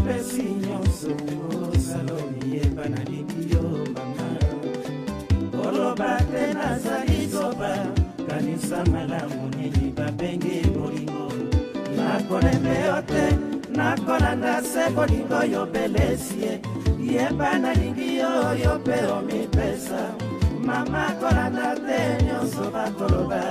pesi nyonso osalo miyeba na liki yo mama koloba te nazali zoba kanisa malamu nini babenge molingo nakolembe yo te nakolanda se bolingo yobelesi ye yeba nalingi yo yo mpe omipesa mama kolanda te nyonso bakoloba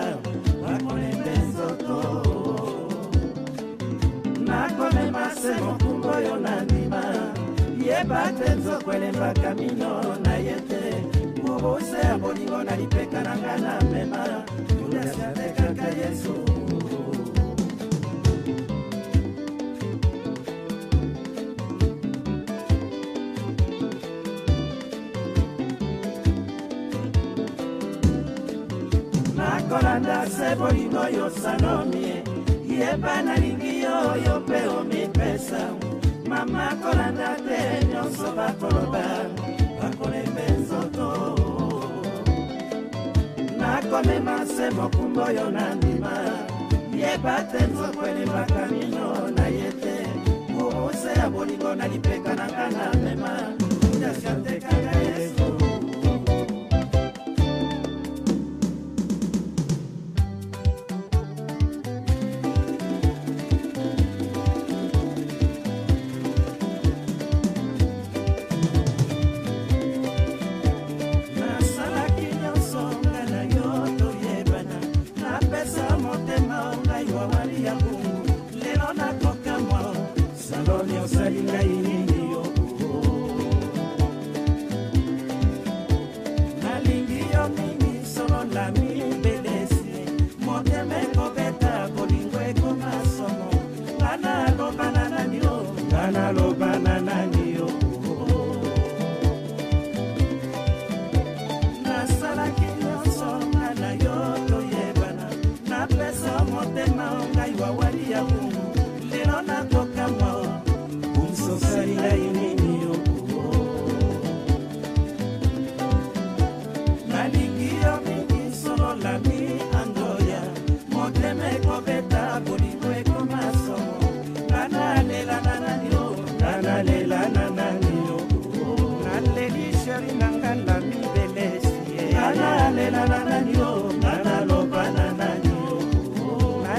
ate nzokoelemba kamino na ye te na lipeka na mema kaka yesu nakolanda se bolingo yosanomie yeba nalingi yo yo mama kolanda te nyonso bakoloba bakolemba nzoto nakomema se mokumba oyo na ndima yeba te nzoko elembaka mino na ye te kuruse ya bolingo na lipeka na nga na mema jasia tekanga yesu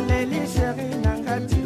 naleli sheri na ngati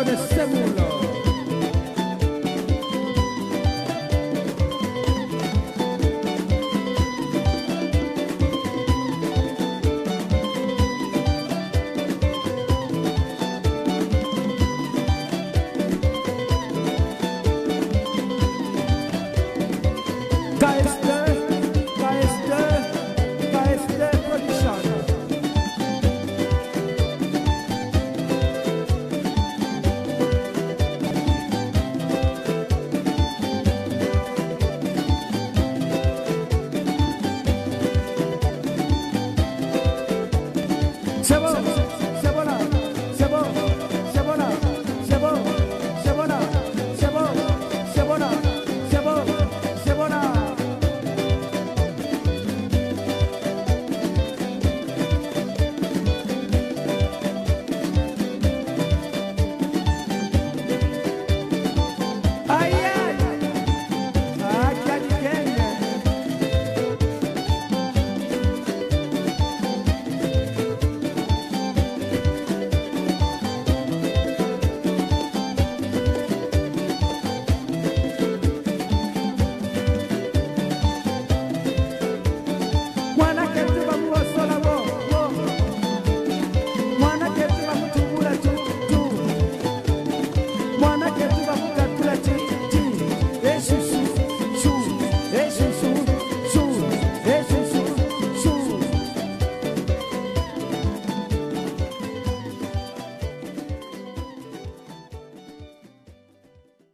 うです